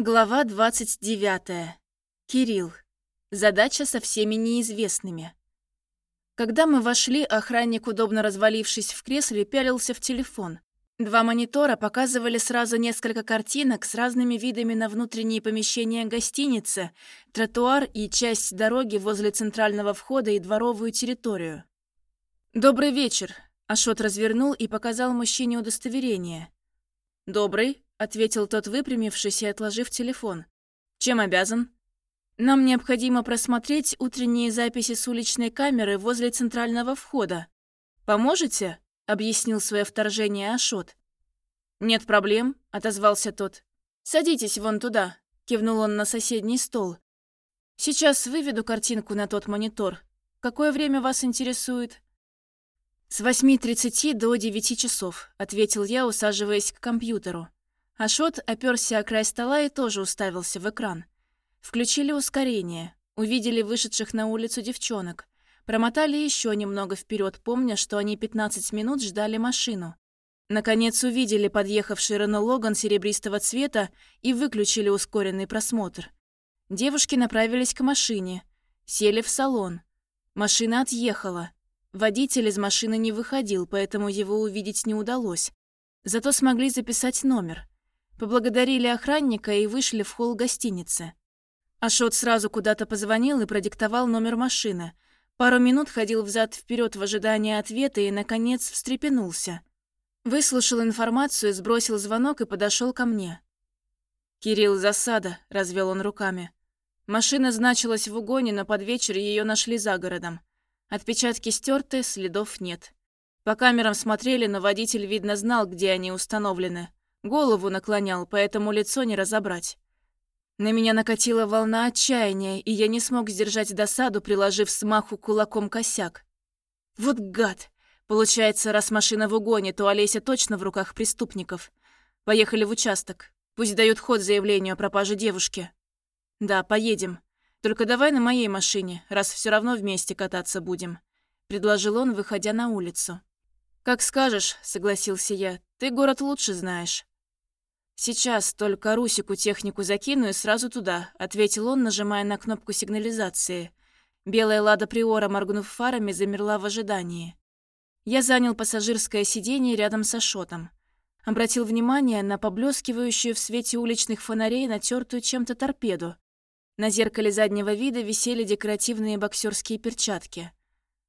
Глава 29. Кирилл. Задача со всеми неизвестными. Когда мы вошли, охранник, удобно развалившись в кресле, пялился в телефон. Два монитора показывали сразу несколько картинок с разными видами на внутренние помещения гостиницы, тротуар и часть дороги возле центрального входа и дворовую территорию. «Добрый вечер», – Ашот развернул и показал мужчине удостоверение. «Добрый», — ответил тот, выпрямившись и отложив телефон. «Чем обязан?» «Нам необходимо просмотреть утренние записи с уличной камеры возле центрального входа. Поможете?» — объяснил свое вторжение Ашот. «Нет проблем», — отозвался тот. «Садитесь вон туда», — кивнул он на соседний стол. «Сейчас выведу картинку на тот монитор. Какое время вас интересует?» «С 8.30 до 9 часов», — ответил я, усаживаясь к компьютеру. Ашот оперся о край стола и тоже уставился в экран. Включили ускорение, увидели вышедших на улицу девчонок. Промотали еще немного вперед, помня, что они 15 минут ждали машину. Наконец увидели подъехавший Рено Логан серебристого цвета и выключили ускоренный просмотр. Девушки направились к машине, сели в салон. Машина отъехала. Водитель из машины не выходил, поэтому его увидеть не удалось. Зато смогли записать номер. Поблагодарили охранника и вышли в холл гостиницы. Ашот сразу куда-то позвонил и продиктовал номер машины. Пару минут ходил взад вперед в ожидании ответа и, наконец, встрепенулся. Выслушал информацию, сбросил звонок и подошел ко мне. «Кирилл, засада», — развел он руками. Машина значилась в угоне, но под вечер ее нашли за городом. Отпечатки стерты, следов нет. По камерам смотрели, но водитель, видно, знал, где они установлены. Голову наклонял, поэтому лицо не разобрать. На меня накатила волна отчаяния, и я не смог сдержать досаду, приложив смаху кулаком косяк. Вот гад! Получается, раз машина в угоне, то Олеся точно в руках преступников. Поехали в участок. Пусть дают ход заявлению о пропаже девушки. Да, поедем. Только давай на моей машине, раз все равно вместе кататься будем. Предложил он, выходя на улицу. «Как скажешь», — согласился я. «Ты город лучше знаешь». «Сейчас только Русику технику закину и сразу туда», — ответил он, нажимая на кнопку сигнализации. Белая лада Приора, моргнув фарами, замерла в ожидании. Я занял пассажирское сиденье рядом со Шотом. Обратил внимание на поблескивающую в свете уличных фонарей натертую чем-то торпеду. На зеркале заднего вида висели декоративные боксерские перчатки.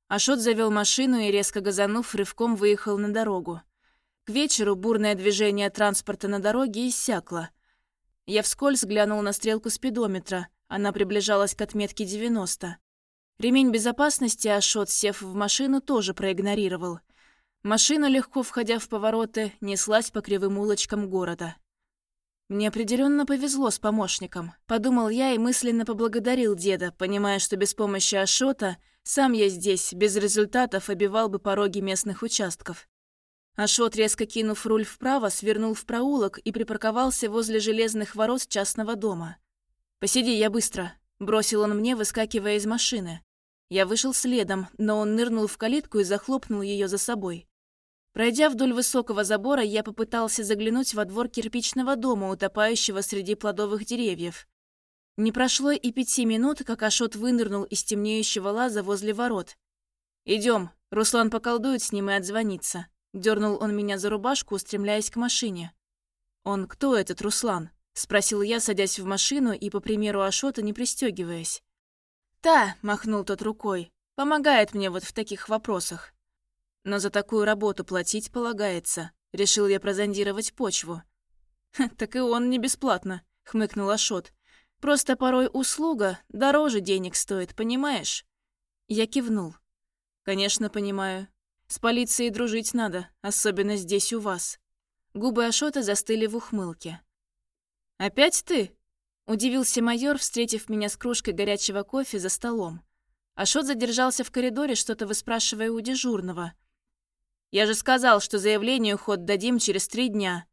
Ашот завел машину и, резко газанув, рывком выехал на дорогу. К вечеру бурное движение транспорта на дороге иссякло. Я вскользь глянул на стрелку спидометра. Она приближалась к отметке 90. Ремень безопасности Ашот, сев в машину, тоже проигнорировал. Машина, легко входя в повороты, неслась по кривым улочкам города. Мне определенно повезло с помощником. Подумал я и мысленно поблагодарил деда, понимая, что без помощи Ашота сам я здесь, без результатов, обивал бы пороги местных участков. Ашот, резко кинув руль вправо, свернул в проулок и припарковался возле железных ворот частного дома. «Посиди, я быстро», – бросил он мне, выскакивая из машины. Я вышел следом, но он нырнул в калитку и захлопнул ее за собой. Пройдя вдоль высокого забора, я попытался заглянуть во двор кирпичного дома, утопающего среди плодовых деревьев. Не прошло и пяти минут, как Ашот вынырнул из темнеющего лаза возле ворот. Идем, Руслан поколдует с ним и отзвонится. Дернул он меня за рубашку, устремляясь к машине. «Он кто этот Руслан?» – спросил я, садясь в машину и, по примеру Ашота, не пристегиваясь. «Та», – махнул тот рукой, – «помогает мне вот в таких вопросах. Но за такую работу платить полагается. Решил я прозондировать почву». «Так и он не бесплатно», – хмыкнул Ашот. «Просто порой услуга дороже денег стоит, понимаешь?» Я кивнул. «Конечно, понимаю. С полицией дружить надо, особенно здесь у вас». Губы Ашота застыли в ухмылке. «Опять ты?» – удивился майор, встретив меня с кружкой горячего кофе за столом. Ашот задержался в коридоре, что-то выспрашивая у дежурного. «Я же сказал, что заявлению ход дадим через три дня».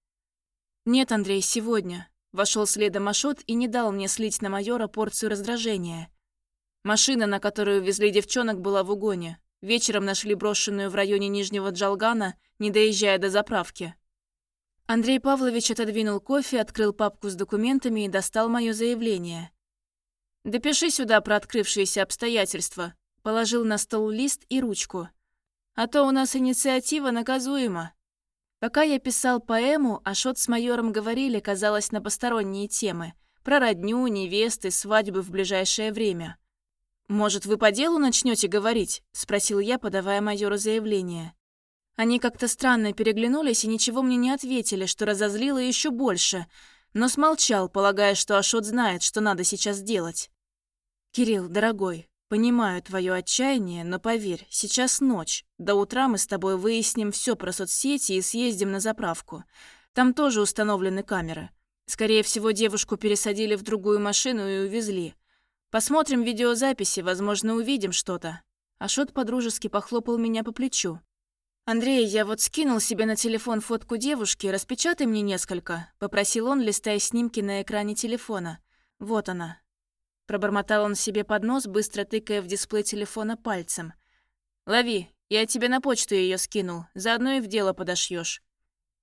«Нет, Андрей, сегодня». Вошел следом Ашот и не дал мне слить на майора порцию раздражения. Машина, на которую везли девчонок, была в угоне. Вечером нашли брошенную в районе Нижнего Джалгана, не доезжая до заправки. Андрей Павлович отодвинул кофе, открыл папку с документами и достал мое заявление. «Допиши сюда про открывшиеся обстоятельства», положил на стол лист и ручку. «А то у нас инициатива наказуема». Пока я писал поэму, Ашот с майором говорили, казалось, на посторонние темы. Про родню, невесты, свадьбы в ближайшее время. «Может, вы по делу начнете говорить?» – спросил я, подавая майору заявление. Они как-то странно переглянулись и ничего мне не ответили, что разозлило еще больше, но смолчал, полагая, что Ашот знает, что надо сейчас делать. «Кирилл, дорогой, понимаю твое отчаяние, но поверь, сейчас ночь. До утра мы с тобой выясним все про соцсети и съездим на заправку. Там тоже установлены камеры. Скорее всего, девушку пересадили в другую машину и увезли. Посмотрим видеозаписи, возможно, увидим что-то». Ашот подружески похлопал меня по плечу. «Андрей, я вот скинул себе на телефон фотку девушки, распечатай мне несколько», — попросил он, листая снимки на экране телефона. «Вот она». Пробормотал он себе под нос, быстро тыкая в дисплей телефона пальцем. «Лови, я тебе на почту ее скинул, заодно и в дело подошьешь.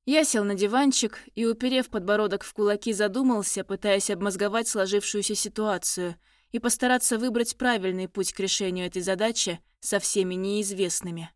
Я сел на диванчик и, уперев подбородок в кулаки, задумался, пытаясь обмозговать сложившуюся ситуацию и постараться выбрать правильный путь к решению этой задачи со всеми неизвестными.